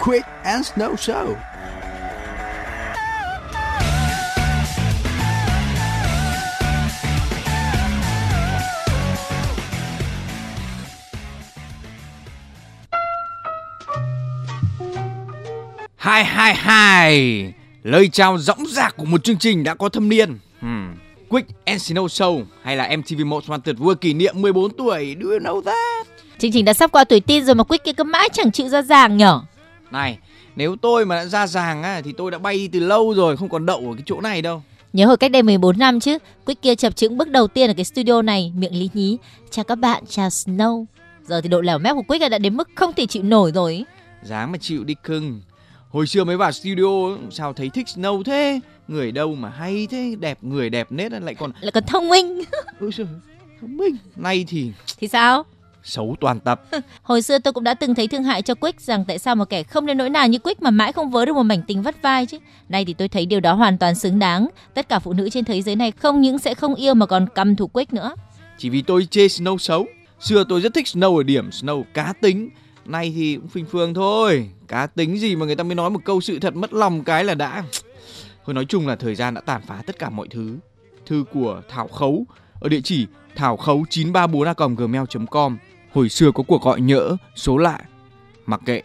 Quick and Snow Show. Hai hai hai Lời chào dõng dạc của một chương trình đã có thâm niên Snow Show hay là MTV Most Wanted vừa kỷ niệm 14 tuổi Do you know that? Chương trình đã sắp qua tuổi tin rồi mà Quick kia cứ mãi chẳng chịu ra ràng nhở? Này nếu tôi mà đã ra ràng á, thì tôi đã bay đi từ lâu rồi không còn đậu ở cái chỗ này đâu. Nhớ hồi cách đây 14 năm chứ Quick kia chập chững bước đầu tiên ở cái studio này Miệng lý nhí Chào các bạn, chào Snow. Giờ thì độ lẻo mép của Quick đã đến mức không thể chịu nổi rồi. Dáng mà chịu đi cưng. Hồi xưa mới vào studio sao thấy thích Snow thế Người đâu mà hay thế Đẹp người đẹp nết lại còn Lại còn thông minh Ôi trời, thông minh Nay thì Thì sao xấu toàn tập. Hồi xưa tôi cũng đã từng thấy thương hại cho Quick rằng tại sao một kẻ không đến nỗi nào như Quick mà mãi không vớ được một mảnh tình vắt vai chứ. Nay thì tôi thấy điều đó hoàn toàn xứng đáng. Tất cả phụ nữ trên thế giới này không những sẽ không yêu mà còn căm thù Quick nữa. Chỉ vì tôi chê Snow xấu. Xưa tôi rất thích Snow ở điểm Snow cá tính. Nay thì cũng phình phương thôi. Cá tính gì mà người ta mới nói một câu sự thật mất lòng cái là đã. Thôi nói chung là thời gian đã tàn phá tất cả mọi thứ. Thư của Thảo Khấu ở địa chỉ thảo khấu 934 gmail.com Hồi xưa có cuộc gọi nhỡ, số lạ. Mặc kệ,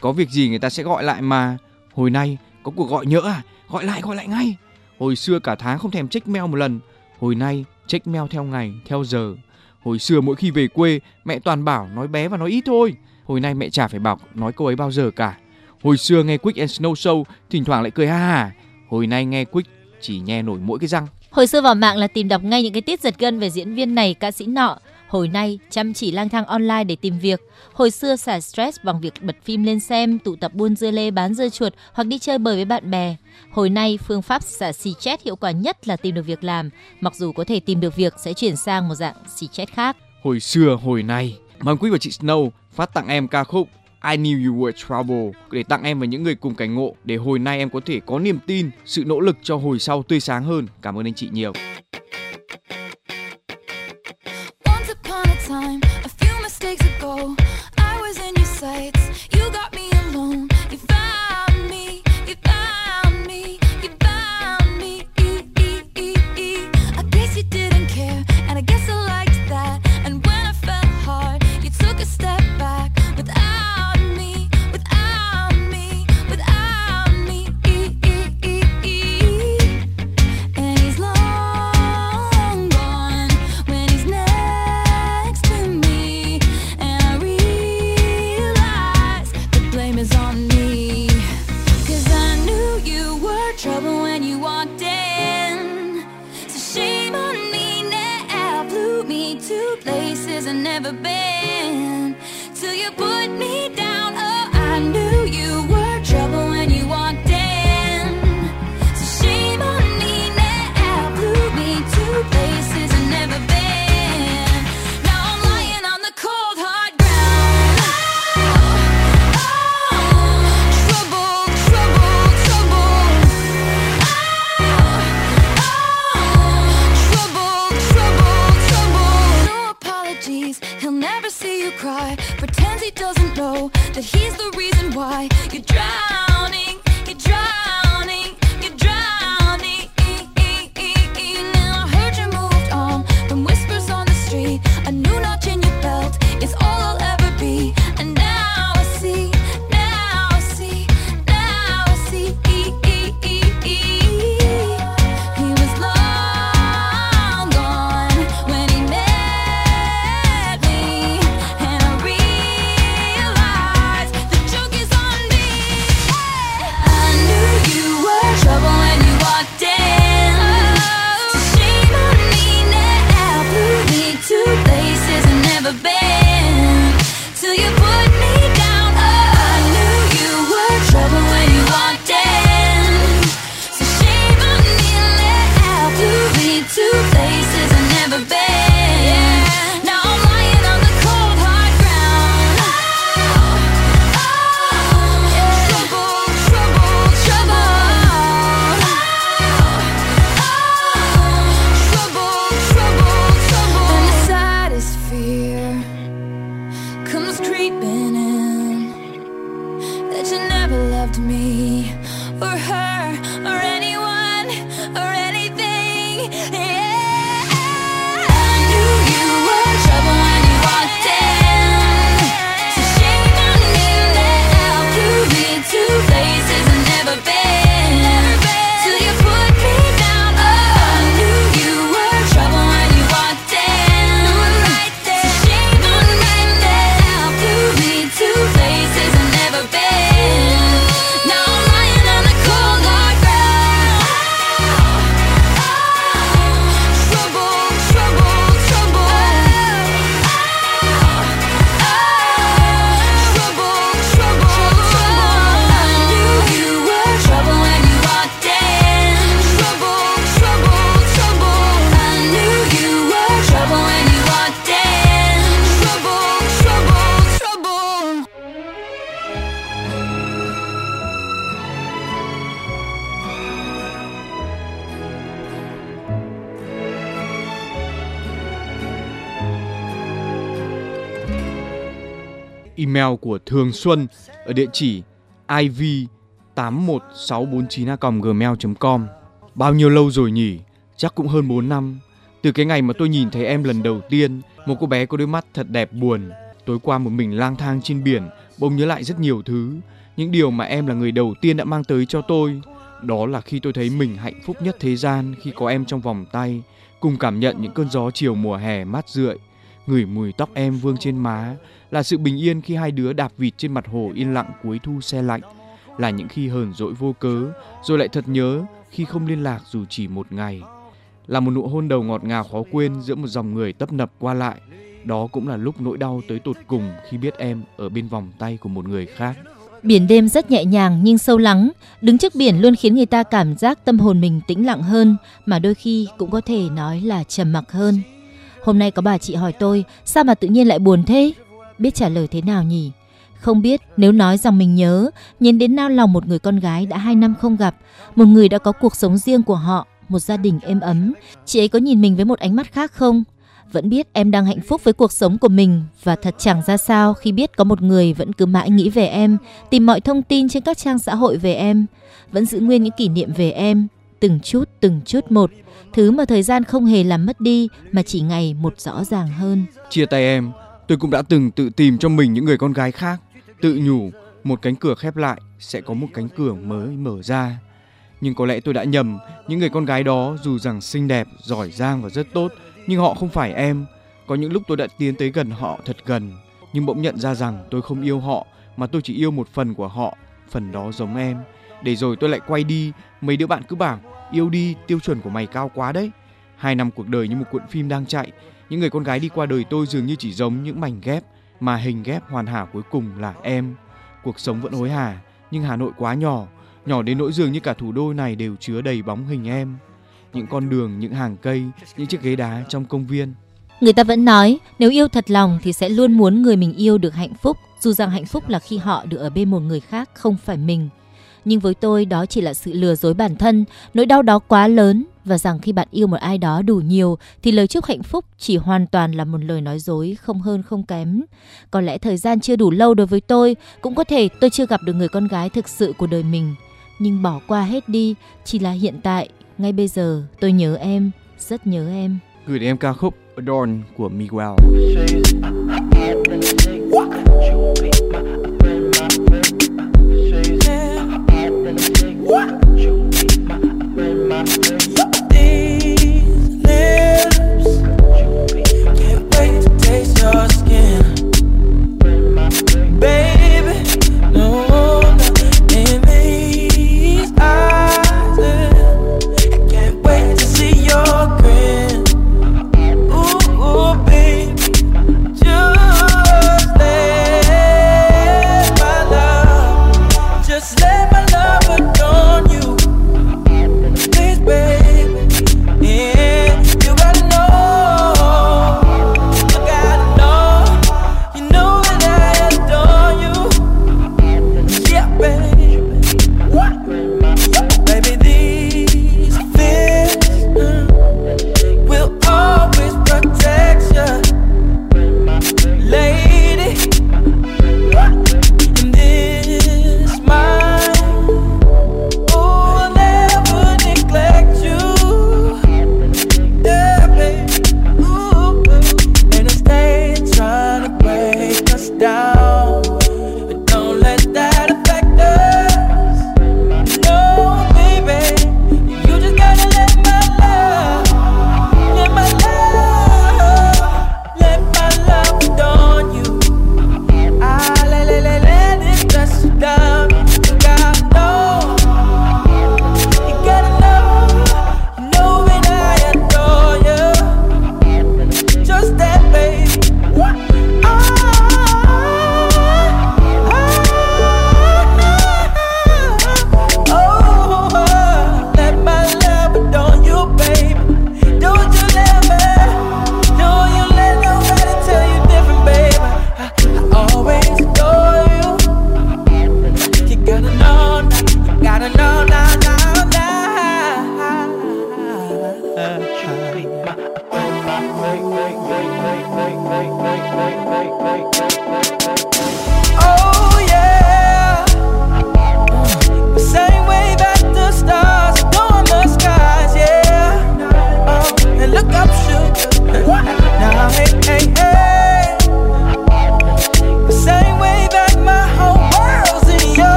có việc gì người ta sẽ gọi lại mà. Hồi nay có cuộc gọi nhỡ à? Gọi lại gọi lại ngay. Hồi xưa cả tháng không thèm check mail một lần. Hồi nay check mail theo ngày, theo giờ. Hồi xưa mỗi khi về quê, mẹ toàn bảo nói bé và nói ít thôi. Hồi nay mẹ chả phải bảo nói câu ấy bao giờ cả. Hồi xưa nghe Quick and Snow Show, thỉnh thoảng lại cười ha ha. Hồi nay nghe Quick chỉ nghe nổi mỗi cái răng. Hồi xưa vào mạng là tìm đọc ngay những cái tiết giật gân về diễn viên này, ca sĩ nọ. Hồi nay chăm chỉ lang thang online để tìm việc. Hồi xưa xả stress bằng việc bật phim lên xem, tụ tập buôn dưa lê bán dưa chuột hoặc đi chơi bời với bạn bè. Hồi nay phương pháp xả xì chat hiệu quả nhất là tìm được việc làm. Mặc dù có thể tìm được việc sẽ chuyển sang một dạng xì chat khác. Hồi xưa, hồi nay, mời quý và chị Snow phát tặng em ca khúc I Knew You Were Trouble để tặng em và những người cùng cảnh ngộ để hồi nay em có thể có niềm tin, sự nỗ lực cho hồi sau tươi sáng hơn. Cảm ơn anh chị nhiều. time, a few mistakes ago. I was in your sights, you got me alone. the bed. Email của Thường Xuân ở địa chỉ iv 81649a.gmail.com Bao nhiêu lâu rồi nhỉ? Chắc cũng hơn 4 năm. Từ cái ngày mà tôi nhìn thấy em lần đầu tiên, một cô bé có đôi mắt thật đẹp buồn. Tối qua một mình lang thang trên biển, bỗng nhớ lại rất nhiều thứ. Những điều mà em là người đầu tiên đã mang tới cho tôi. Đó là khi tôi thấy mình hạnh phúc nhất thế gian khi có em trong vòng tay, cùng cảm nhận những cơn gió chiều mùa hè mát rượi, ngửi mùi tóc em vương trên má, là sự bình yên khi hai đứa đạp vịt trên mặt hồ yên lặng cuối thu xe lạnh, là những khi hờn dỗi vô cớ, rồi lại thật nhớ khi không liên lạc dù chỉ một ngày, là một nụ hôn đầu ngọt ngào khó quên giữa một dòng người tấp nập qua lại. Đó cũng là lúc nỗi đau tới tột cùng khi biết em ở bên vòng tay của một người khác. Biển đêm rất nhẹ nhàng nhưng sâu lắng, đứng trước biển luôn khiến người ta cảm giác tâm hồn mình tĩnh lặng hơn, mà đôi khi cũng có thể nói là trầm mặc hơn. Hôm nay có bà chị hỏi tôi, sao mà tự nhiên lại buồn thế? Biết trả lời thế nào nhỉ? Không biết nếu nói rằng mình nhớ, nhìn đến nao lòng một người con gái đã hai năm không gặp, một người đã có cuộc sống riêng của họ, một gia đình êm ấm, chị ấy có nhìn mình với một ánh mắt khác không? Vẫn biết em đang hạnh phúc với cuộc sống của mình và thật chẳng ra sao khi biết có một người vẫn cứ mãi nghĩ về em, tìm mọi thông tin trên các trang xã hội về em, vẫn giữ nguyên những kỷ niệm về em, từng chút từng chút một, thứ mà thời gian không hề làm mất đi mà chỉ ngày một rõ ràng hơn. Chia tay em, tôi cũng đã từng tự tìm cho mình những người con gái khác, tự nhủ một cánh cửa khép lại sẽ có một cánh cửa mới mở ra. Nhưng có lẽ tôi đã nhầm, những người con gái đó dù rằng xinh đẹp, giỏi giang và rất tốt, nhưng họ không phải em. Có những lúc tôi đã tiến tới gần họ thật gần, nhưng bỗng nhận ra rằng tôi không yêu họ mà tôi chỉ yêu một phần của họ, phần đó giống em. Để rồi tôi lại quay đi, mấy đứa bạn cứ bảo yêu đi, tiêu chuẩn của mày cao quá đấy. Hai năm cuộc đời như một cuộn phim đang chạy, những người con gái đi qua đời tôi dường như chỉ giống những mảnh ghép, mà hình ghép hoàn hảo cuối cùng là em. Cuộc sống vẫn hối hả, nhưng Hà Nội quá nhỏ, nhỏ đến nỗi dường như cả thủ đô này đều chứa đầy bóng hình em. Những con đường, những hàng cây, những chiếc ghế đá trong công viên. Người ta vẫn nói, nếu yêu thật lòng thì sẽ luôn muốn người mình yêu được hạnh phúc, dù rằng hạnh phúc là khi họ được ở bên một người khác không phải mình. Nhưng với tôi đó chỉ là sự lừa dối bản thân, nỗi đau đó quá lớn và rằng khi bạn yêu một ai đó đủ nhiều thì lời chúc hạnh phúc chỉ hoàn toàn là một lời nói dối không hơn không kém. Có lẽ thời gian chưa đủ lâu đối với tôi, cũng có thể tôi chưa gặp được người con gái thực sự của đời mình. Nhưng bỏ qua hết đi, chỉ là hiện tại, ngay bây giờ tôi nhớ em, rất nhớ em. Gửi đến em ca khúc Adorn của Miguel.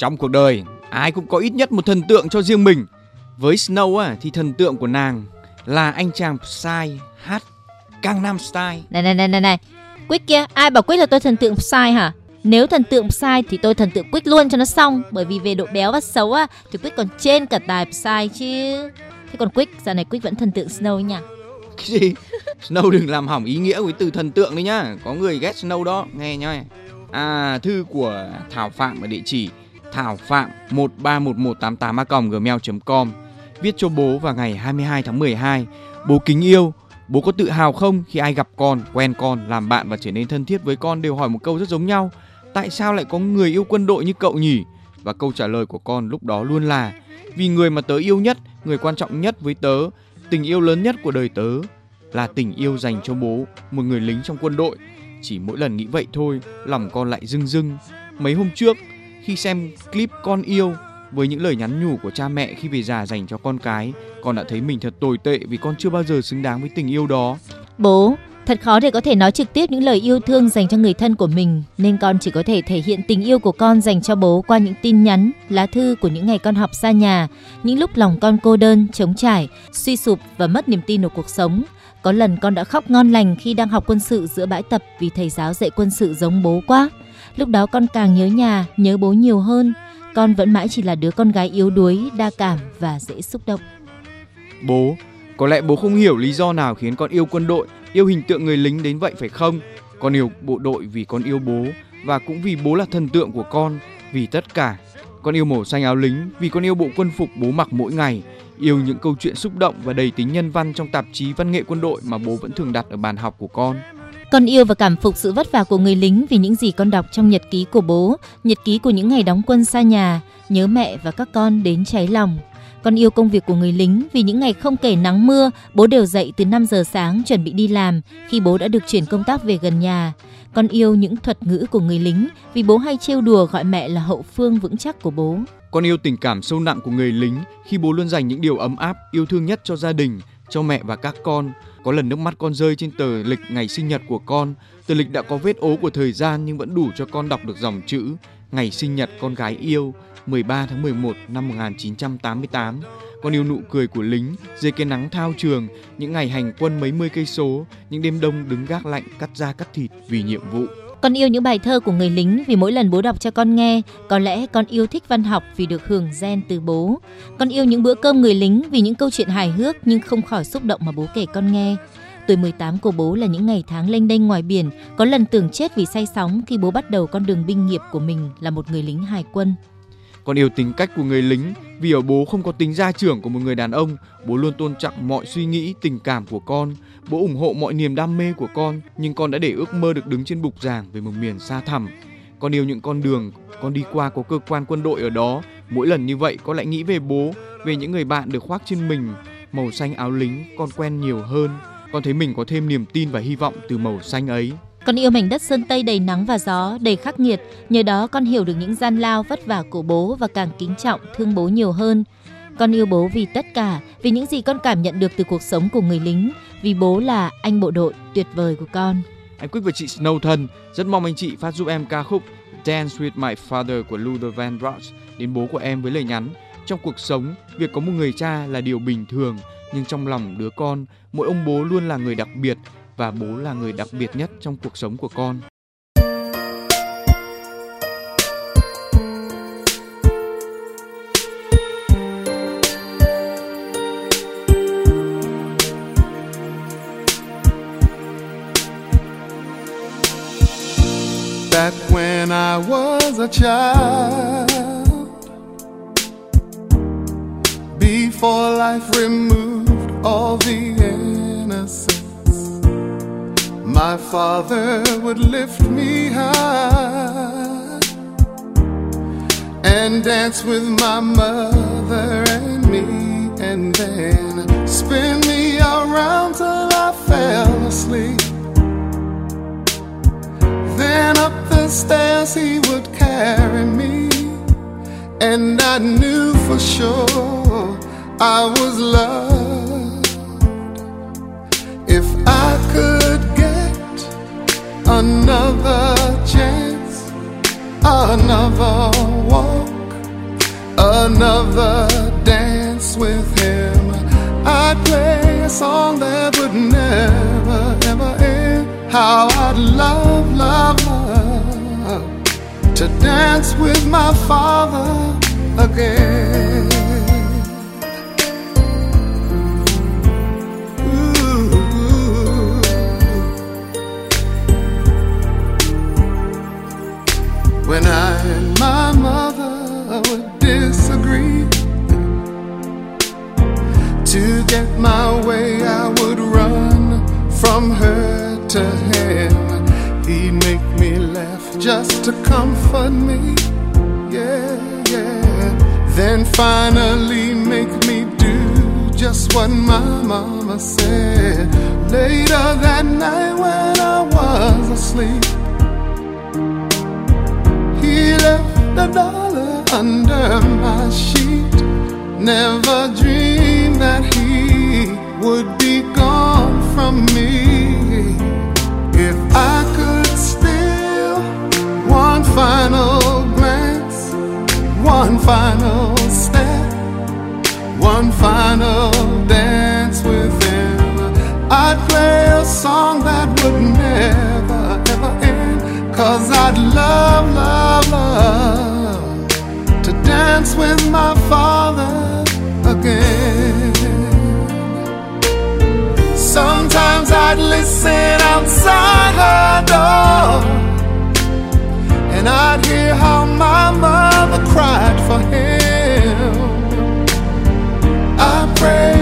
trong cuộc đời ai cũng có ít nhất một thần tượng cho riêng mình. Với Snow à, thì thần tượng của nàng là anh chàng Psy hát Gangnam Style. Này này này này này, Quick kia, ai bảo Quick là tôi thần tượng Psy hả? Nếu thần tượng Psy thì tôi thần tượng Quick luôn cho nó xong Bởi vì về độ béo và xấu á Thì Quick còn trên cả tài Psy chứ Thế còn Quick, giờ này Quick vẫn thần tượng Snow nhỉ Cái gì? Snow đừng làm hỏng ý nghĩa với từ thần tượng đấy nhá Có người ghét Snow đó, nghe nhá À, thư của Thảo Phạm ở địa chỉ thảo phạm 131188 gmail.com viết cho bố vào ngày 22 tháng 12 bố kính yêu. Bố có tự hào không khi ai gặp con, quen con, làm bạn và trở nên thân thiết với con đều hỏi một câu rất giống nhau. Tại sao lại có người yêu quân đội như cậu nhỉ? Và câu trả lời của con lúc đó luôn là, vì người mà tớ yêu nhất, người quan trọng nhất với tớ, tình yêu lớn nhất của đời tớ là tình yêu dành cho bố, một người lính trong quân đội. Chỉ mỗi lần nghĩ vậy thôi, lòng con lại rưng rưng. Mấy hôm trước khi xem clip con yêu với những lời nhắn nhủ của cha mẹ khi về già dành cho con cái con đã thấy mình thật tồi tệ vì con chưa bao giờ xứng đáng với tình yêu đó bố Thật khó để có thể nói trực tiếp những lời yêu thương dành cho người thân của mình, nên con chỉ có thể thể hiện tình yêu của con dành cho bố qua những tin nhắn, lá thư của những ngày con học xa nhà, những lúc lòng con cô đơn, trống trải, suy sụp và mất niềm tin vào cuộc sống. Có lần con đã khóc ngon lành khi đang học quân sự giữa bãi tập vì thầy giáo dạy quân sự giống bố quá. Lúc đó con càng nhớ nhà, nhớ bố nhiều hơn. Con vẫn mãi chỉ là đứa con gái yếu đuối, đa cảm và dễ xúc động. Bố, có lẽ bố không hiểu lý do nào khiến con yêu quân đội, yêu hình tượng người lính đến vậy phải không? Con yêu bộ đội vì con yêu bố và cũng vì bố là thần tượng của con, vì tất cả. Con yêu màu xanh áo lính vì con yêu bộ quân phục bố mặc mỗi ngày, yêu những câu chuyện xúc động và đầy tính nhân văn trong tạp chí văn nghệ quân đội mà bố vẫn thường đặt ở bàn học của con. Con yêu và cảm phục sự vất vả của người lính vì những gì con đọc trong nhật ký của bố, nhật ký của những ngày đóng quân xa nhà, nhớ mẹ và các con đến cháy lòng. Con yêu công việc của người lính vì những ngày không kể nắng mưa, bố đều dậy từ 5 giờ sáng chuẩn bị đi làm khi bố đã được chuyển công tác về gần nhà. Con yêu những thuật ngữ của người lính vì bố hay trêu đùa gọi mẹ là hậu phương vững chắc của bố. Con yêu tình cảm sâu nặng của người lính khi bố luôn dành những điều ấm áp, yêu thương nhất cho gia đình, cho mẹ và các con. Có lần nước mắt con rơi trên tờ lịch ngày sinh nhật của con. Tờ lịch đã có vết ố của thời gian nhưng vẫn đủ cho con đọc được dòng chữ Ngày sinh nhật con gái yêu 13 tháng 11 năm 1988. Con yêu nụ cười của lính dưới cái nắng thao trường, những ngày hành quân mấy mươi cây số, những đêm đông đứng gác lạnh cắt da cắt thịt vì nhiệm vụ. Con yêu những bài thơ của người lính vì mỗi lần bố đọc cho con nghe, có lẽ con yêu thích văn học vì được hưởng gen từ bố. Con yêu những bữa cơm người lính vì những câu chuyện hài hước nhưng không khỏi xúc động mà bố kể con nghe. Tuổi 18 của bố là những ngày tháng lênh đênh ngoài biển, có lần tưởng chết vì say sóng khi bố bắt đầu con đường binh nghiệp của mình là một người lính hải quân. Con yêu tính cách của người lính vì ở bố không có tính gia trưởng của một người đàn ông, bố luôn tôn trọng mọi suy nghĩ, tình cảm của con. Bố ủng hộ mọi niềm đam mê của con, nhưng con đã để ước mơ được đứng trên bục giảng về một miền xa thẳm. Con yêu những con đường con đi qua có cơ quan quân đội ở đó. Mỗi lần như vậy con lại nghĩ về bố, về những người bạn được khoác trên mình màu xanh áo lính con quen nhiều hơn. Con thấy mình có thêm niềm tin và hy vọng từ màu xanh ấy. Con yêu mảnh đất sơn Tây đầy nắng và gió, đầy khắc nghiệt. Nhờ đó con hiểu được những gian lao vất vả của bố và càng kính trọng, thương bố nhiều hơn. Con yêu bố vì tất cả, vì những gì con cảm nhận được từ cuộc sống của người lính, vì bố là anh bộ đội tuyệt vời của con. Anh Quyết và chị Snow thân, rất mong anh chị phát giúp em ca khúc Dance with My Father của Luther Vandross đến bố của em với lời nhắn trong cuộc sống, việc có một người cha là điều bình thường, nhưng trong lòng đứa con, mỗi ông bố luôn là người đặc biệt và bố là người đặc biệt nhất trong cuộc sống của con. I was a child, before life removed all the innocence my father would lift me high and dance with my mother and me, and then spin me around till I fell asleep. Then up the stairs he would carry me, and I knew for sure I was loved. If I could get another chance, another walk, another dance with him, I'd play a song that would never, ever end. How I'd love, love, love to dance with my father again. When I and my mother would disagree to get my way, I would run from her to him. He'd make me laugh just to comfort me. Yeah, yeah. Then finally make me do just what my mama said. Later that night when I was asleep, he left a dollar under my sheet. Never dreamed that he would be gone from me. Final glance, one final step, one final dance with him, I'd play a song that would never, ever end. Cause I'd love, love, love to dance with my father again. Sometimes I'd listen outside her and I'd hear how my mother cried for him. I pray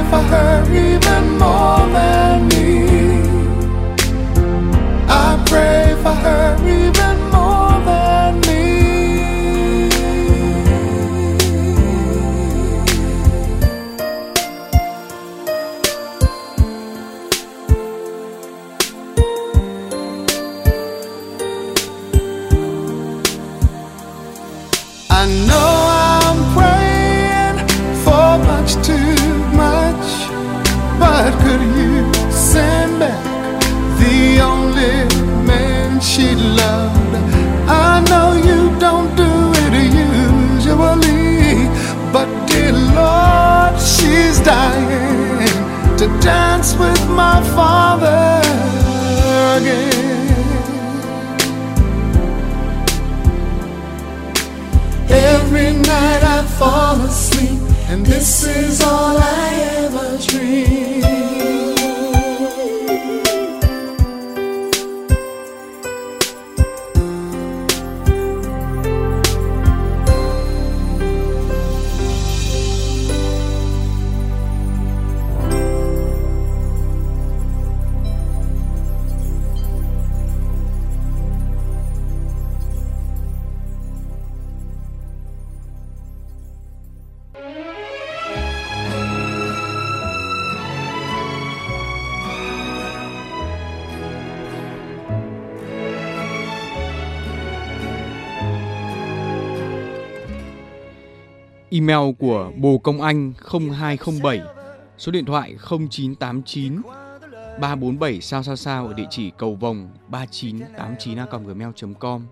Email của Bồ Công Anh 0207, số điện thoại 0989 347 sao sao sao ở địa chỉ cầu vòng 3989a.gmail.com.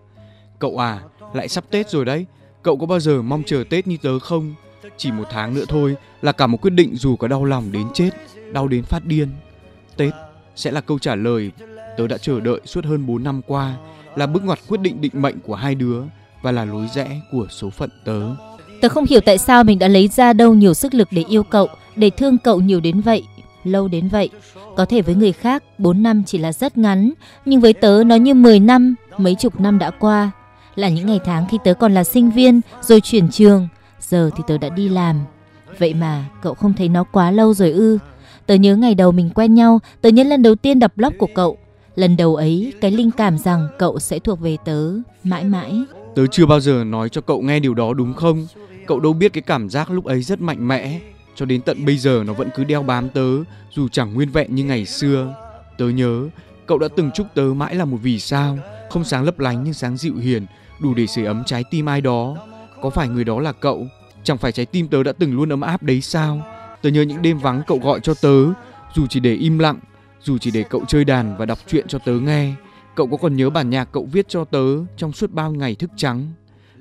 Cậu à, lại sắp Tết rồi đấy. Cậu có bao giờ mong chờ Tết như tớ không? Chỉ một tháng nữa thôi là cả một quyết định dù có đau lòng đến chết, đau đến phát điên. Tết sẽ là câu trả lời tớ đã chờ đợi suốt hơn 4 năm qua, là bước ngoặt quyết định định mệnh của hai đứa và là lối rẽ của số phận tớ. Tớ không hiểu tại sao mình đã lấy ra đâu nhiều sức lực để yêu cậu, để thương cậu nhiều đến vậy, lâu đến vậy. Có thể với người khác 4 năm chỉ là rất ngắn, nhưng với tớ nó như 10 năm, mấy chục năm đã qua. Là những ngày tháng khi tớ còn là sinh viên, rồi chuyển trường, giờ thì tớ đã đi làm. Vậy mà cậu không thấy nó quá lâu rồi ư? Tớ nhớ ngày đầu mình quen nhau, tớ nhớ lần đầu tiên đọc blog của cậu. Lần đầu ấy, cái linh cảm rằng cậu sẽ thuộc về tớ mãi mãi. Tớ chưa bao giờ nói cho cậu nghe điều đó đúng không? Cậu đâu biết cái cảm giác lúc ấy rất mạnh mẽ. Cho đến tận bây giờ nó vẫn cứ đeo bám tớ, dù chẳng nguyên vẹn như ngày xưa. Tớ nhớ, cậu đã từng chúc tớ mãi là một vì sao, không sáng lấp lánh nhưng sáng dịu hiền, đủ để sưởi ấm trái tim ai đó. Có phải người đó là cậu? Chẳng phải trái tim tớ đã từng luôn ấm áp đấy sao? Tớ nhớ những đêm vắng cậu gọi cho tớ, dù chỉ để im lặng, dù chỉ để cậu chơi đàn và đọc truyện cho tớ nghe. Cậu có còn nhớ bản nhạc cậu viết cho tớ trong suốt bao ngày thức trắng?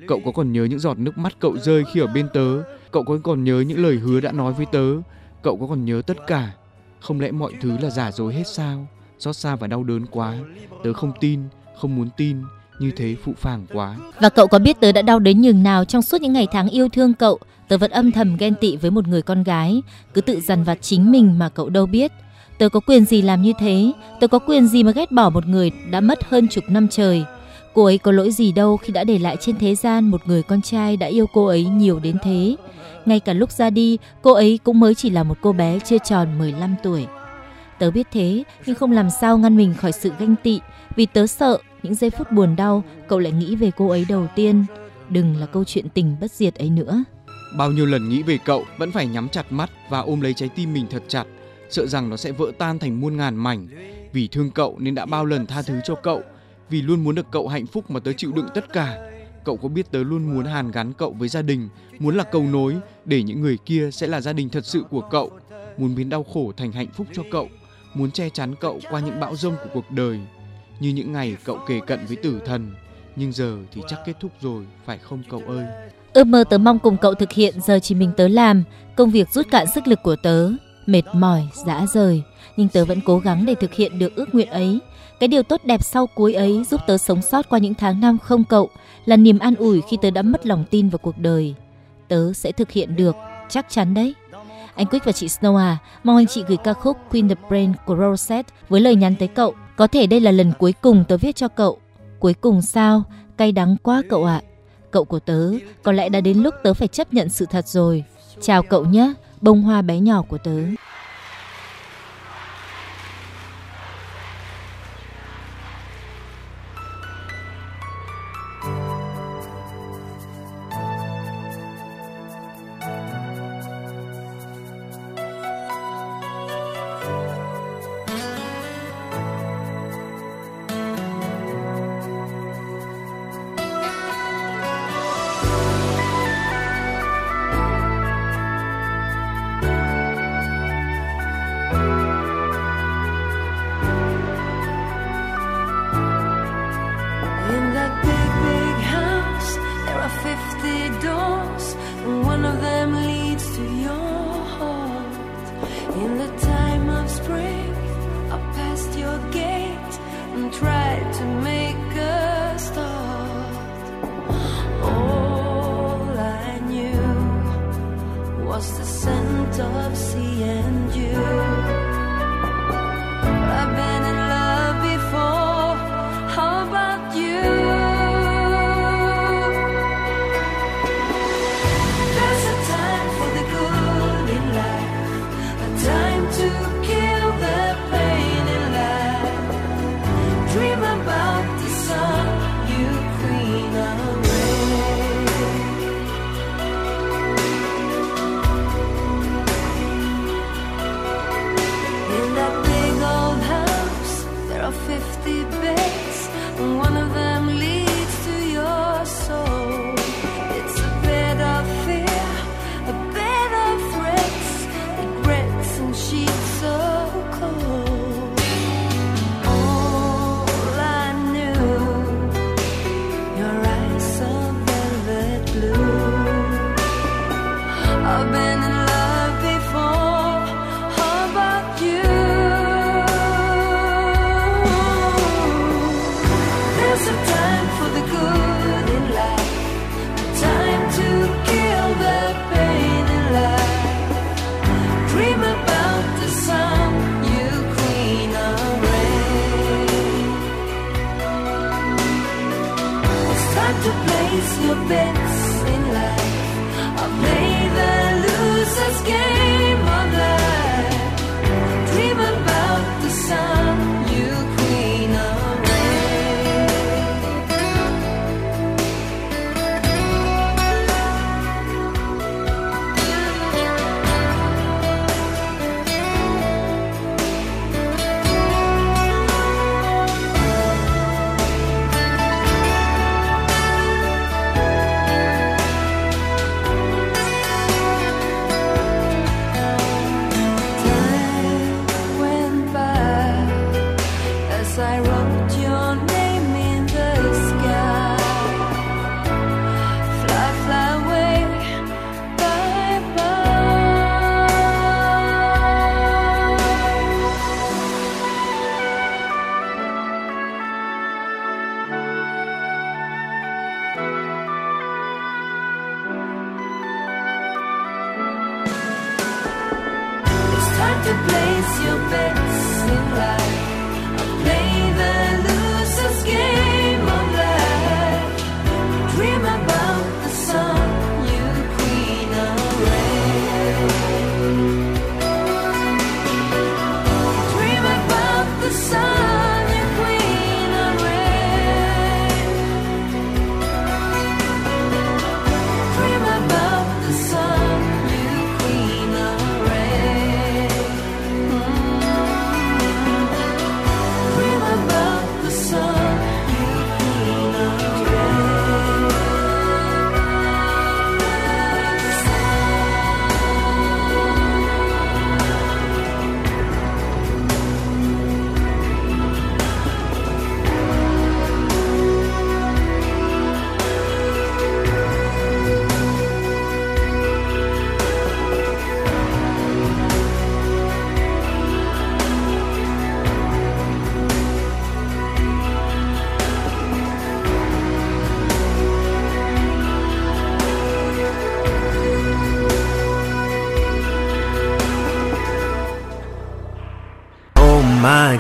Cậu có còn nhớ những giọt nước mắt cậu rơi khi ở bên tớ? Cậu có còn nhớ những lời hứa đã nói với tớ? Cậu có còn nhớ tất cả? Không lẽ mọi thứ là giả dối hết sao? Xót xa và đau đớn quá. Tớ không tin, không muốn tin. Như thế phụ phàng quá. Và cậu có biết tớ đã đau đến nhường nào trong suốt những ngày tháng yêu thương cậu? Tớ vẫn âm thầm ghen tị với một người con gái, cứ tự dằn vặt chính mình mà cậu đâu biết. Tớ có quyền gì làm như thế? Tớ có quyền gì mà ghét bỏ một người đã mất hơn chục năm trời? Cô ấy có lỗi gì đâu khi đã để lại trên thế gian một người con trai đã yêu cô ấy nhiều đến thế. Ngay cả lúc ra đi, cô ấy cũng mới chỉ là một cô bé chưa tròn 15 tuổi. Tớ biết thế, nhưng không làm sao ngăn mình khỏi sự ganh tị, vì tớ sợ những giây phút buồn đau cậu lại nghĩ về cô ấy đầu tiên. Đừng là câu chuyện tình bất diệt ấy nữa. Bao nhiêu lần nghĩ về cậu vẫn phải nhắm chặt mắt và ôm lấy trái tim mình thật chặt, sợ rằng nó sẽ vỡ tan thành muôn ngàn mảnh. Vì thương cậu nên đã bao lần tha thứ cho cậu, vì luôn muốn được cậu hạnh phúc mà tớ chịu đựng tất cả. Cậu có biết tớ luôn muốn hàn gắn cậu với gia đình, muốn là cầu nối để những người kia sẽ là gia đình thật sự của cậu, muốn biến đau khổ thành hạnh phúc cho cậu, muốn che chắn cậu qua những bão rông của cuộc đời. Như những ngày cậu kề cận với tử thần, nhưng giờ thì chắc kết thúc rồi, phải không cậu ơi? Ước mơ tớ mong cùng cậu thực hiện giờ chỉ mình tớ làm, công việc rút cạn sức lực của tớ, mệt mỏi, dã rời, nhưng tớ vẫn cố gắng để thực hiện được ước nguyện ấy. Cái điều tốt đẹp sau cuối ấy giúp tớ sống sót qua những tháng năm không cậu, là niềm an ủi khi tớ đã mất lòng tin vào cuộc đời. Tớ sẽ thực hiện được, chắc chắn đấy. Anh Quick và chị Snow à, mong anh chị gửi ca khúc Queen the Brain của Rosette với lời nhắn tới cậu. Có thể đây là lần cuối cùng tớ viết cho cậu. Cuối cùng sao? Cay đắng quá cậu ạ. À. Cậu của tớ, có lẽ đã đến lúc tớ phải chấp nhận sự thật rồi. Chào cậu nhé, bông hoa bé nhỏ của tớ. of seeing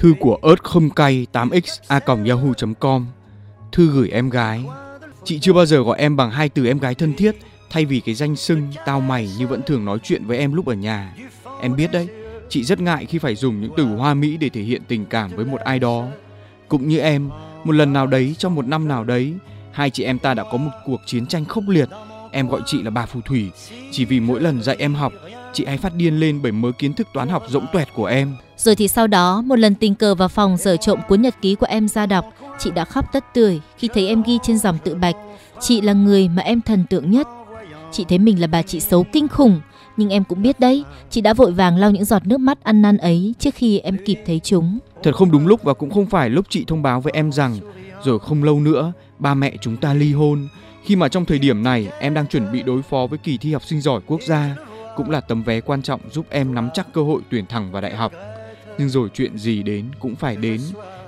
Thư của ớt không cay 8x a yahoo.com Thư gửi em gái. Chị chưa bao giờ gọi em bằng hai từ em gái thân thiết, Thay vì cái danh xưng tao mày như vẫn thường nói chuyện với em lúc ở nhà. Em biết đấy, Chị rất ngại khi phải dùng những từ hoa mỹ để thể hiện tình cảm với một ai đó. Cũng như em, Một lần nào đấy, trong một năm nào đấy, Hai chị em ta đã có một cuộc chiến tranh khốc liệt. Em gọi chị là bà phù thủy. Chỉ vì mỗi lần dạy em học, Chị hay phát điên lên bởi mớ kiến thức toán học rỗng tuẹt của em. Rồi thì sau đó, một lần tình cờ vào phòng dở trộm cuốn nhật ký của em ra đọc, Chị đã khóc tất tưởi khi thấy em ghi trên dòng tự bạch, Chị là người mà em thần tượng nhất. Chị thấy mình là bà chị xấu kinh khủng, Nhưng em cũng biết đấy, Chị đã vội vàng lau những giọt nước mắt ăn năn ấy Trước khi em kịp thấy chúng. Thật không đúng lúc và cũng không phải lúc chị thông báo với em rằng, Rồi không lâu nữa, Ba mẹ chúng ta ly hôn. Khi mà trong thời điểm này, em đang chuẩn bị đối phó với kỳ thi học sinh giỏi quốc gia, Cũng là tấm vé quan trọng giúp em nắm chắc cơ hội tuyển thẳng vào đại học. Nhưng rồi chuyện gì đến cũng phải đến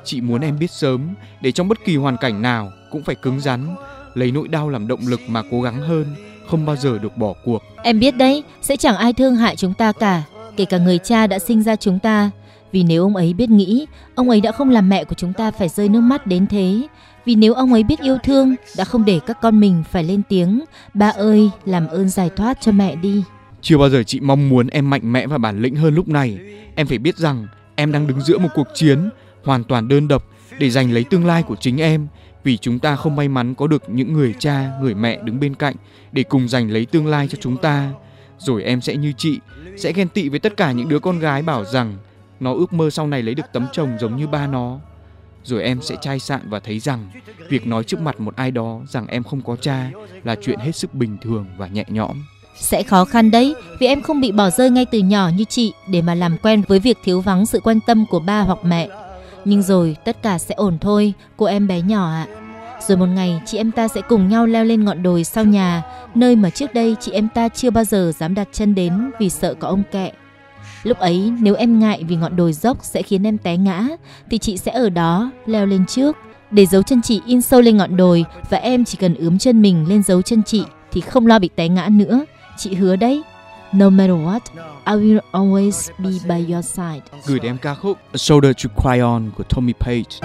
Chị muốn em biết sớm để trong bất kỳ hoàn cảnh nào cũng phải cứng rắn, lấy nỗi đau làm động lực mà cố gắng hơn, không bao giờ được bỏ cuộc. Em biết đấy, sẽ chẳng ai thương hại chúng ta cả, kể cả người cha đã sinh ra chúng ta. Vì nếu ông ấy biết nghĩ, ông ấy đã không làm mẹ của chúng ta phải rơi nước mắt đến thế. Vì nếu ông ấy biết yêu thương, đã không để các con mình phải lên tiếng, ba ơi, làm ơn giải thoát cho mẹ đi. Chưa bao giờ chị mong muốn em mạnh mẽ và bản lĩnh hơn lúc này. Em phải biết rằng em đang đứng giữa một cuộc chiến, hoàn toàn đơn độc, để giành lấy tương lai của chính em. Vì chúng ta không may mắn có được những người cha, người mẹ đứng bên cạnh, để cùng giành lấy tương lai cho chúng ta. Rồi em sẽ như chị, sẽ ghen tị với tất cả những đứa con gái bảo rằng, nó ước mơ sau này lấy được tấm chồng giống như ba nó. Rồi em sẽ chai sạn và thấy rằng, việc nói trước mặt một ai đó rằng em không có cha là chuyện hết sức bình thường và nhẹ nhõm sẽ khó khăn đấy vì em không bị bỏ rơi ngay từ nhỏ như chị để mà làm quen với việc thiếu vắng sự quan tâm của ba hoặc mẹ nhưng rồi tất cả sẽ ổn thôi, cô em bé nhỏ ạ. Rồi một ngày chị em ta sẽ cùng nhau leo lên ngọn đồi sau nhà, nơi mà trước đây chị em ta chưa bao giờ dám đặt chân đến vì sợ có ông kẹ. Lúc ấy nếu em ngại vì ngọn đồi dốc sẽ khiến em té ngã, thì chị sẽ ở đó leo lên trước để dấu chân chị in sâu lên ngọn đồi và em chỉ cần ướm chân mình lên dấu chân chị thì không lo bị té ngã nữa. Chị hứa đấy. No matter what, I will always be by your side. Gửi đến em ca khúc A Shoulder to Cry On của Tommy Page.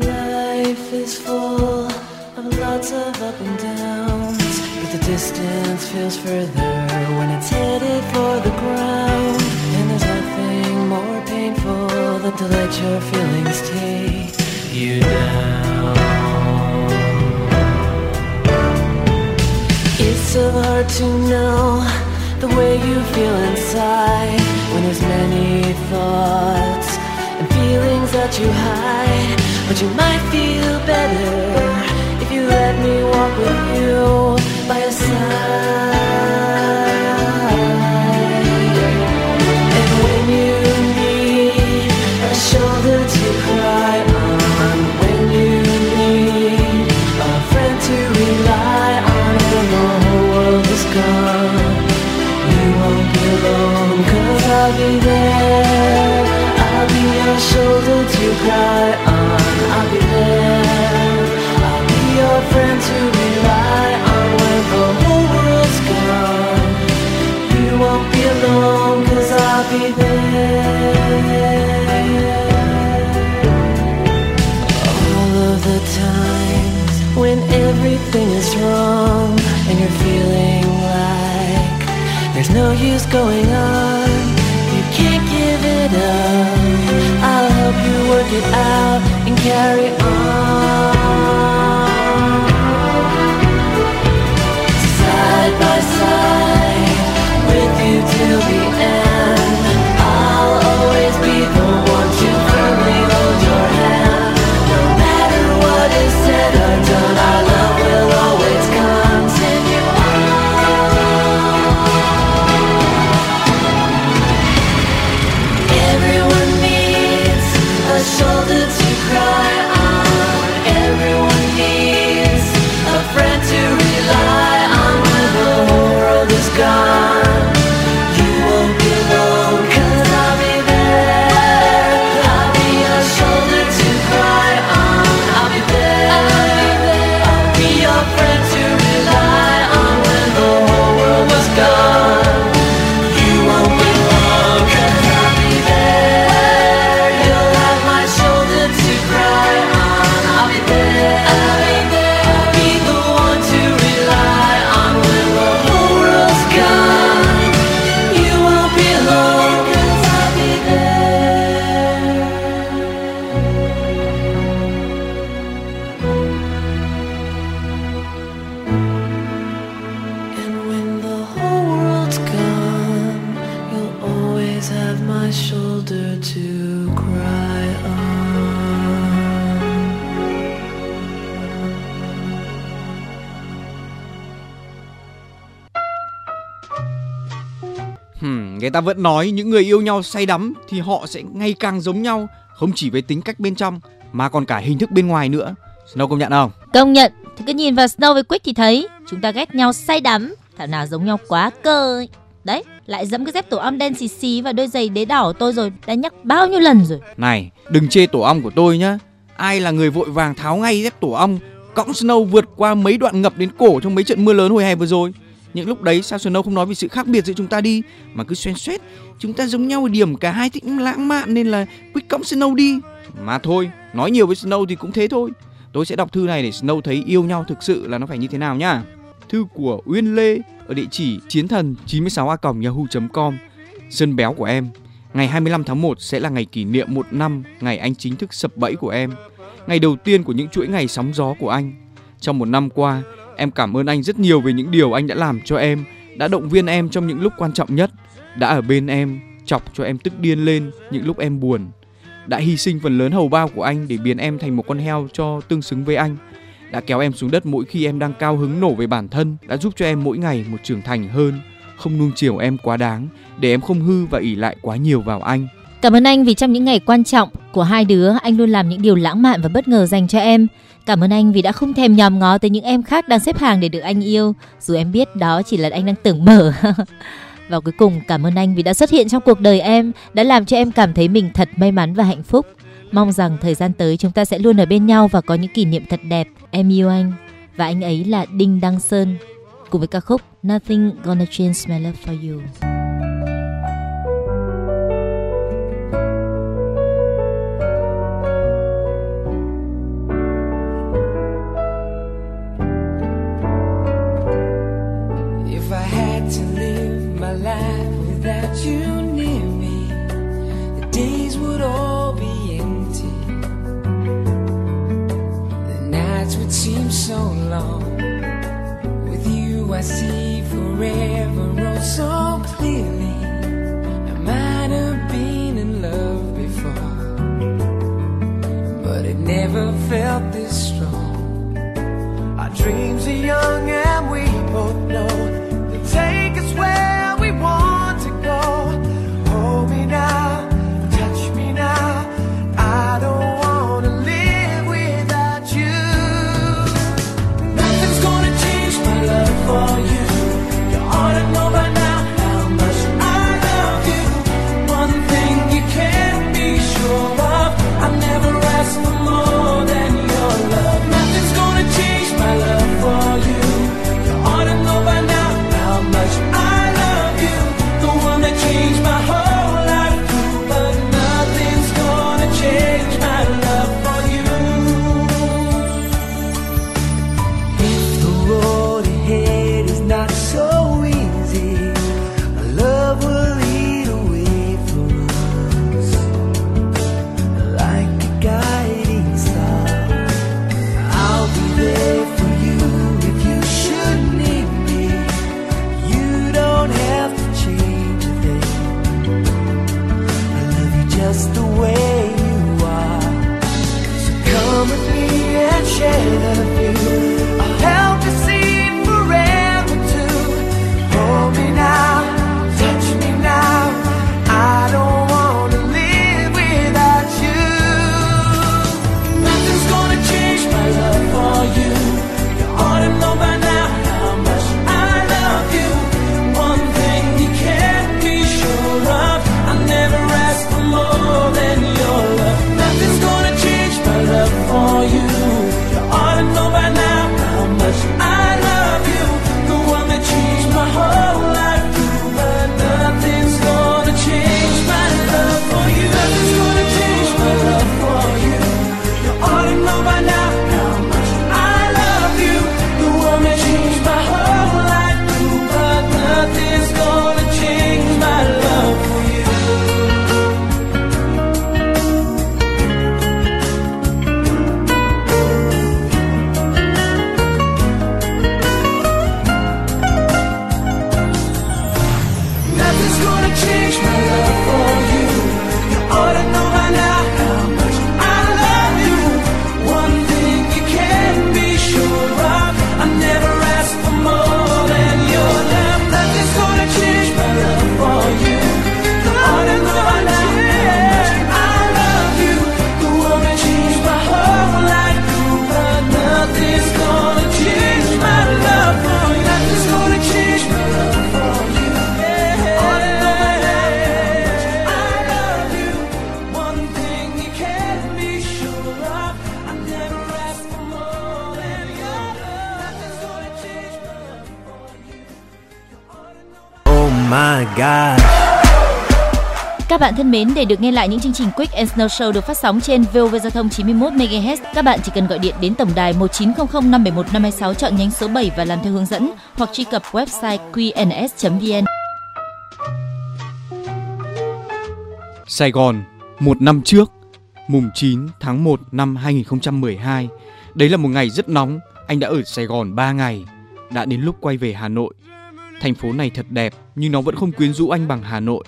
Life is full of lots of up and downs, but the distance feels further when it's headed for the ground. Than to let your feelings take you down. It's so hard to know the way you feel inside when there's many thoughts and feelings that you hide. but you might feel better if you let me walk with you by your side. I'll be there. I'll be your friend to rely on when the whole world's gone. You won't be alone, cause I'll be there. All of the times when everything is wrong and you're feeling like there's no use going on, you can't give it up. Work it out and carry on. Side by side with you till the ta vẫn nói những người yêu nhau say đắm thì họ sẽ ngày càng giống nhau, không chỉ về tính cách bên trong mà còn cả hình thức bên ngoài nữa. Snow công nhận không? Công nhận, thì cứ nhìn vào Snow với Quick thì thấy chúng ta ghét nhau say đắm, thảo nào giống nhau quá cơ ấy. Đấy, lại dẫm cái dép tổ ong đen xì xì và đôi giày đế đỏ của tôi rồi, đã nhắc bao nhiêu lần rồi. Này, đừng chê tổ ong của tôi nhá. Ai là người vội vàng tháo ngay dép tổ ong, cõng Snow vượt qua mấy đoạn ngập đến cổ trong mấy trận mưa lớn hồi hè vừa rồi. Những lúc đấy sao Snow không nói về sự khác biệt giữa chúng ta đi mà cứ xoen xoét. Chúng ta giống nhau ở điểm cả hai thích lãng mạn nên là quyết cõng Snow đi. Mà thôi, nói nhiều với Snow thì cũng thế thôi. Tôi sẽ đọc thư này để Snow thấy yêu nhau thực sự là nó phải như thế nào nhá. Thư của Uyên Lê ở địa chỉ chiến thần 96 a yahoo.com. Sơn béo của em. Ngày 25 tháng 1 sẽ là ngày kỷ niệm một năm ngày anh chính thức sập bẫy của em. Ngày đầu tiên của những chuỗi ngày sóng gió của anh. Trong một năm qua, em cảm ơn anh rất nhiều về những điều anh đã làm cho em, đã động viên em trong những lúc quan trọng nhất, đã ở bên em, chọc cho em tức điên lên những lúc em buồn, đã hy sinh phần lớn hầu bao của anh để biến em thành một con heo cho tương xứng với anh, đã kéo em xuống đất mỗi khi em đang cao hứng nổ về bản thân, đã giúp cho em mỗi ngày một trưởng thành hơn, không nuông chiều em quá đáng, để em không hư và ỉ lại quá nhiều vào anh. Cảm ơn anh vì trong những ngày quan trọng của hai đứa, anh luôn làm những điều lãng mạn và bất ngờ dành cho em. Cảm ơn anh vì đã không thèm nhòm ngó tới những em khác đang xếp hàng để được anh yêu, dù em biết đó chỉ là anh đang tưởng mở. và cuối cùng cảm ơn anh vì đã xuất hiện trong cuộc đời em, đã làm cho em cảm thấy mình thật may mắn và hạnh phúc. Mong rằng thời gian tới chúng ta sẽ luôn ở bên nhau và có những kỷ niệm thật đẹp. Em yêu anh và anh ấy là Đinh Đăng Sơn cùng với ca khúc Nothing Gonna Change My Love For You. It would seem so long. With you, I see forever oh so clearly. I might have been in love before, but it never felt this strong. Our dreams are young mến, để được nghe lại những chương trình Quick and Snow Show được phát sóng trên VOV Giao thông 91 MHz, các bạn chỉ cần gọi điện đến tổng đài 1900 571 526 chọn nhánh số 7 và làm theo hướng dẫn hoặc truy cập website qns.vn. Sài Gòn, một năm trước, mùng 9 tháng 1 năm 2012. Đấy là một ngày rất nóng, anh đã ở Sài Gòn 3 ngày. Đã đến lúc quay về Hà Nội. Thành phố này thật đẹp, nhưng nó vẫn không quyến rũ anh bằng Hà Nội.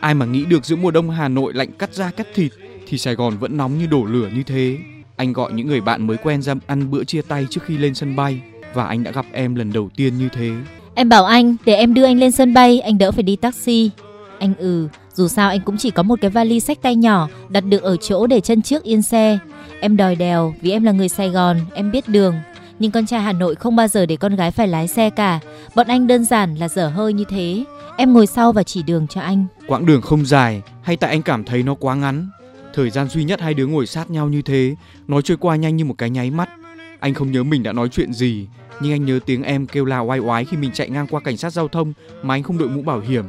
Ai mà nghĩ được giữa mùa đông Hà Nội lạnh cắt da cắt thịt thì Sài Gòn vẫn nóng như đổ lửa như thế. Anh gọi những người bạn mới quen ra ăn bữa chia tay trước khi lên sân bay và anh đã gặp em lần đầu tiên như thế. Em bảo anh để em đưa anh lên sân bay, anh đỡ phải đi taxi. Anh ừ, dù sao anh cũng chỉ có một cái vali sách tay nhỏ đặt được ở chỗ để chân trước yên xe. Em đòi đèo vì em là người Sài Gòn, em biết đường. Nhưng con trai Hà Nội không bao giờ để con gái phải lái xe cả. Bọn anh đơn giản là dở hơi như thế. Em ngồi sau và chỉ đường cho anh. Quãng đường không dài hay tại anh cảm thấy nó quá ngắn. Thời gian duy nhất hai đứa ngồi sát nhau như thế, nói trôi qua nhanh như một cái nháy mắt. Anh không nhớ mình đã nói chuyện gì, nhưng anh nhớ tiếng em kêu la oai oái khi mình chạy ngang qua cảnh sát giao thông mà anh không đội mũ bảo hiểm.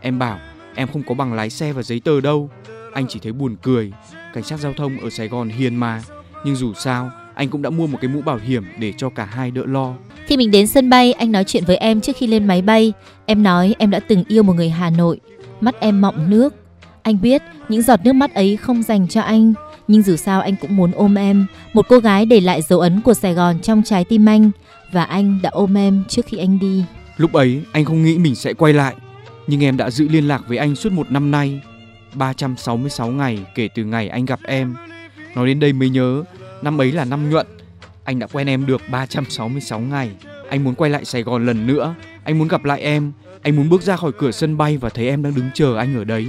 Em bảo em không có bằng lái xe và giấy tờ đâu. Anh chỉ thấy buồn cười. Cảnh sát giao thông ở Sài Gòn hiền mà, nhưng dù sao anh cũng đã mua một cái mũ bảo hiểm để cho cả hai đỡ lo. Khi mình đến sân bay, anh nói chuyện với em trước khi lên máy bay. Em nói em đã từng yêu một người Hà Nội. Mắt em mọng nước. Anh biết những giọt nước mắt ấy không dành cho anh, nhưng dù sao anh cũng muốn ôm em, một cô gái để lại dấu ấn của Sài Gòn trong trái tim anh và anh đã ôm em trước khi anh đi. Lúc ấy anh không nghĩ mình sẽ quay lại, nhưng em đã giữ liên lạc với anh suốt một năm nay. 366 ngày kể từ ngày anh gặp em. Nói đến đây mới nhớ, năm ấy là năm nhuận. Anh đã quen em được 366 ngày. Anh muốn quay lại Sài Gòn lần nữa. Anh muốn gặp lại em. Anh muốn bước ra khỏi cửa sân bay và thấy em đang đứng chờ anh ở đấy.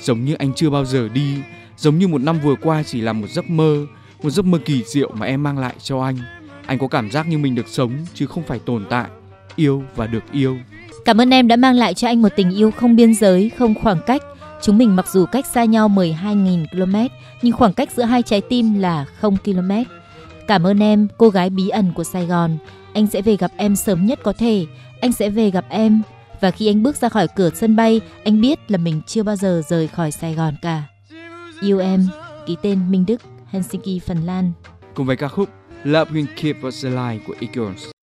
Giống như anh chưa bao giờ đi. Giống như một năm vừa qua chỉ là một giấc mơ. Một giấc mơ kỳ diệu mà em mang lại cho anh. Anh có cảm giác như mình được sống chứ không phải tồn tại. Yêu và được yêu. Cảm ơn em đã mang lại cho anh một tình yêu không biên giới, không khoảng cách. Chúng mình mặc dù cách xa nhau 12.000 km, nhưng khoảng cách giữa hai trái tim là 0 km. Cảm ơn em, cô gái bí ẩn của Sài Gòn. Anh sẽ về gặp em sớm nhất có thể. Anh sẽ về gặp em. Và khi anh bước ra khỏi cửa sân bay, anh biết là mình chưa bao giờ rời khỏi Sài Gòn cả. Yêu em, ký tên Minh Đức, Helsinki, Phần Lan. Cùng với ca khúc Love Will Keep Us Alive của Eagles.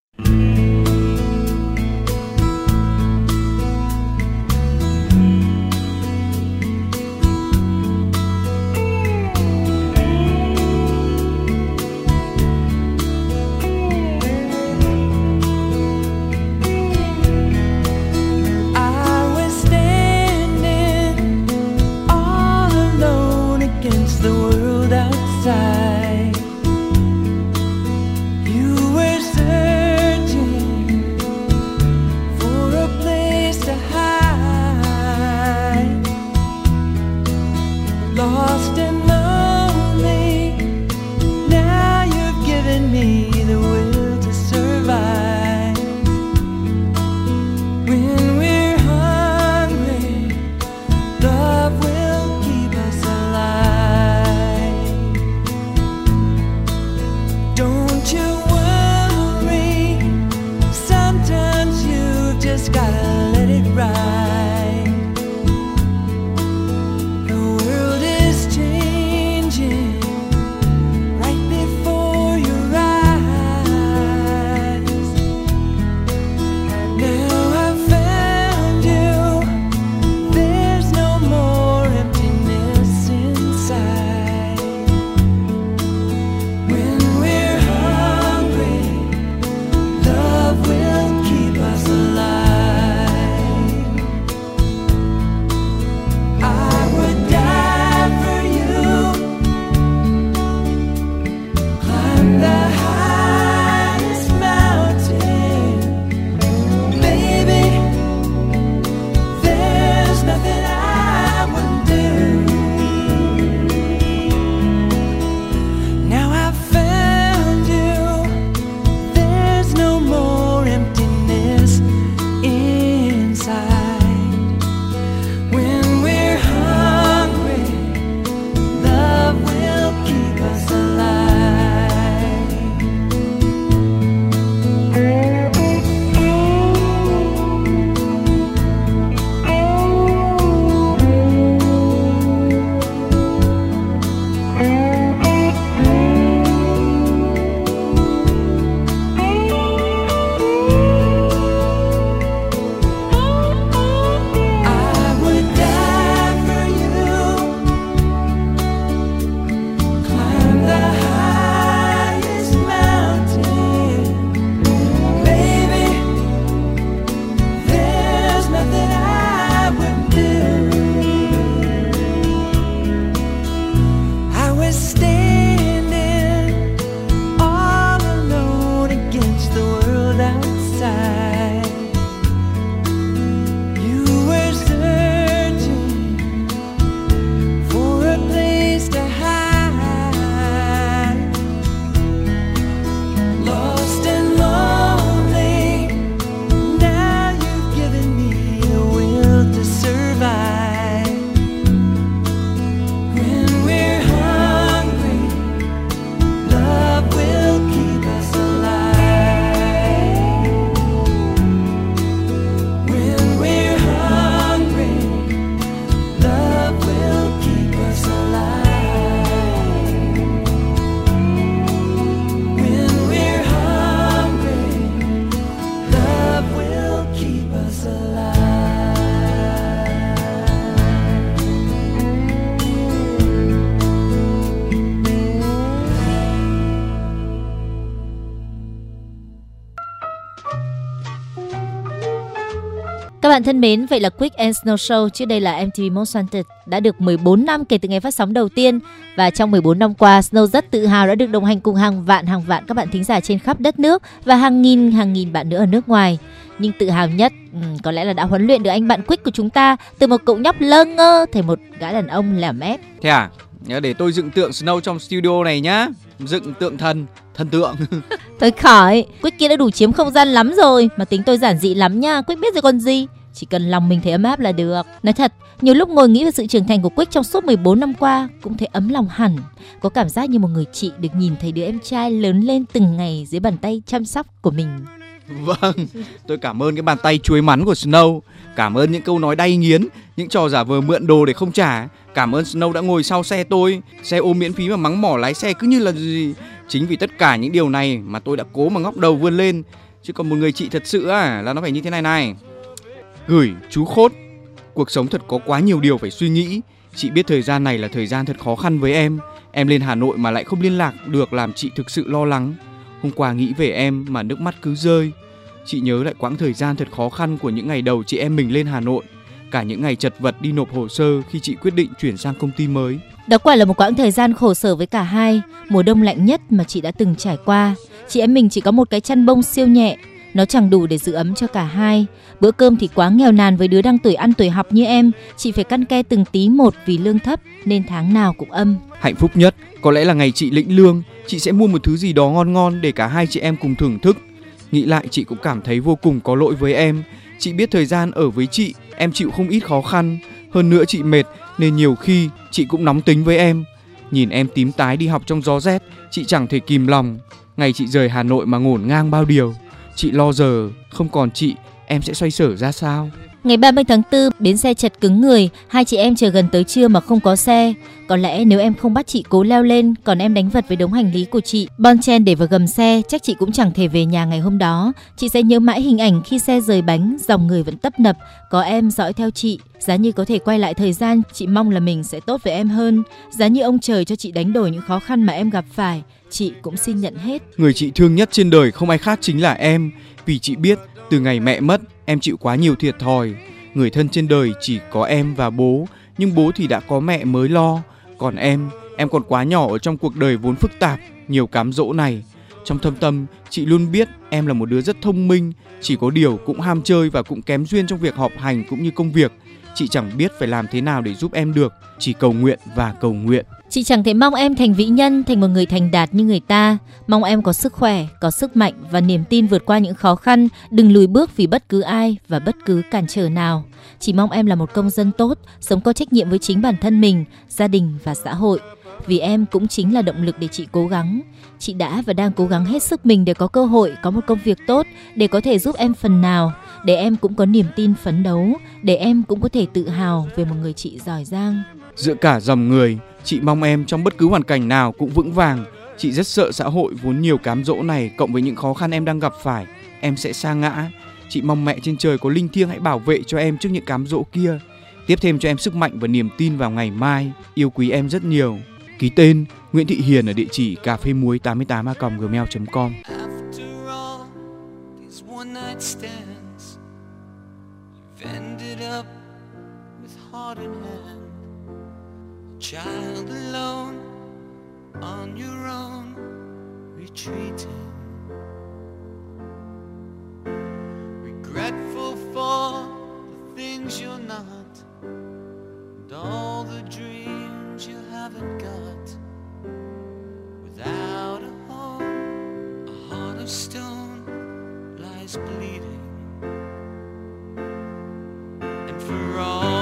Bạn thân mến, vậy là Quick and Snow Show trước đây là MTV Most Wanted đã được 14 năm kể từ ngày phát sóng đầu tiên và trong 14 năm qua, Snow rất tự hào đã được đồng hành cùng hàng vạn hàng vạn các bạn thính giả trên khắp đất nước và hàng nghìn hàng nghìn bạn nữa ở nước ngoài. Nhưng tự hào nhất có lẽ là đã huấn luyện được anh bạn Quick của chúng ta từ một cậu nhóc lơ ngơ thành một gã đàn ông lẻm ép. Thế à? Để tôi dựng tượng Snow trong studio này nhá. Dựng tượng thần, thần tượng. Thôi khỏi, Quick kia đã đủ chiếm không gian lắm rồi, mà tính tôi giản dị lắm nha, Quick biết rồi còn gì. Chỉ cần lòng mình thấy ấm áp là được. Nói thật, nhiều lúc ngồi nghĩ về sự trưởng thành của Quick trong suốt 14 năm qua cũng thấy ấm lòng hẳn. Có cảm giác như một người chị được nhìn thấy đứa em trai lớn lên từng ngày dưới bàn tay chăm sóc của mình. Vâng, tôi cảm ơn cái bàn tay chuối mắn của Snow. Cảm ơn những câu nói đay nghiến, những trò giả vờ mượn đồ để không trả. Cảm ơn Snow đã ngồi sau xe tôi, xe ôm miễn phí mà mắng mỏ lái xe cứ như là gì. Chính vì tất cả những điều này mà tôi đã cố mà ngóc đầu vươn lên. Chứ còn một người chị thật sự à, là nó phải như thế này này. Gửi chú Khốt, cuộc sống thật có quá nhiều điều phải suy nghĩ. Chị biết thời gian này là thời gian thật khó khăn với em. Em lên Hà Nội mà lại không liên lạc được làm chị thực sự lo lắng. Hôm qua nghĩ về em mà nước mắt cứ rơi. Chị nhớ lại quãng thời gian thật khó khăn của những ngày đầu chị em mình lên Hà Nội. Cả những ngày chật vật đi nộp hồ sơ khi chị quyết định chuyển sang công ty mới. Đó quả là một quãng thời gian khổ sở với cả hai, mùa đông lạnh nhất mà chị đã từng trải qua. Chị em mình chỉ có một cái chăn bông siêu nhẹ, nó chẳng đủ để giữ ấm cho cả hai. Bữa cơm thì quá nghèo nàn với đứa đang tuổi ăn tuổi học như em, chị phải căn ke từng tí một vì lương thấp nên tháng nào cũng âm. Hạnh phúc nhất có lẽ là ngày chị lĩnh lương, chị sẽ mua một thứ gì đó ngon ngon để cả hai chị em cùng thưởng thức. Nghĩ lại chị cũng cảm thấy vô cùng có lỗi với em. Chị biết thời gian ở với chị, em chịu không ít khó khăn. Hơn nữa chị mệt nên nhiều khi chị cũng nóng tính với em. Nhìn em tím tái đi học trong gió rét, chị chẳng thể kìm lòng. Ngày chị rời Hà Nội mà ngổn ngang bao điều. Chị lo giờ không còn chị, em sẽ xoay sở ra sao? Ngày 30 tháng 4, bến xe chật cứng người, hai chị em chờ gần tới trưa mà không có xe. Có lẽ nếu em không bắt chị cố leo lên, còn em đánh vật với đống hành lý của chị, bon chen để vào gầm xe, chắc chị cũng chẳng thể về nhà ngày hôm đó. Chị sẽ nhớ mãi hình ảnh khi xe rời bánh, dòng người vẫn tấp nập, có em dõi theo chị. Giá như có thể quay lại thời gian, chị mong là mình sẽ tốt với em hơn. Giá như ông trời cho chị đánh đổi những khó khăn mà em gặp phải, chị cũng xin nhận hết. Người chị thương nhất trên đời không ai khác chính là em, vì chị biết từ ngày mẹ mất, em chịu quá nhiều thiệt thòi. Người thân trên đời chỉ có em và bố, nhưng bố thì đã có mẹ mới lo. Còn em, em còn quá nhỏ ở trong cuộc đời vốn phức tạp, nhiều cám dỗ này. Trong thâm tâm, chị luôn biết em là một đứa rất thông minh, chỉ có điều cũng ham chơi và cũng kém duyên trong việc họp hành cũng như công việc. Chị chẳng biết phải làm thế nào để giúp em được, chỉ cầu nguyện và cầu nguyện. Chị chẳng thể mong em thành vĩ nhân, thành một người thành đạt như người ta. Mong em có sức khỏe, có sức mạnh và niềm tin vượt qua những khó khăn, đừng lùi bước vì bất cứ ai và bất cứ cản trở nào. Chỉ mong em là một công dân tốt, sống có trách nhiệm với chính bản thân mình, gia đình và xã hội. Vì em cũng chính là động lực để chị cố gắng. Chị đã và đang cố gắng hết sức mình để có cơ hội, có một công việc tốt, để có thể giúp em phần nào, để em cũng có niềm tin phấn đấu, để em cũng có thể tự hào về một người chị giỏi giang. Giữa cả dòng người, chị mong em trong bất cứ hoàn cảnh nào cũng vững vàng. Chị rất sợ xã hội vốn nhiều cám dỗ này cộng với những khó khăn em đang gặp phải, em sẽ sa ngã. Chị mong mẹ trên trời có linh thiêng hãy bảo vệ cho em trước những cám dỗ kia. Tiếp thêm cho em sức mạnh và niềm tin vào ngày mai. Yêu quý em rất nhiều. Ký tên Nguyễn Thị Hiền ở địa chỉ cà phê muối 88 gmail.com. After all one night heart in hand, a child alone on your own, retreating, regretful for the things you're not, and all the dreams you haven't got. Without a home, a heart of stone lies bleeding. And for all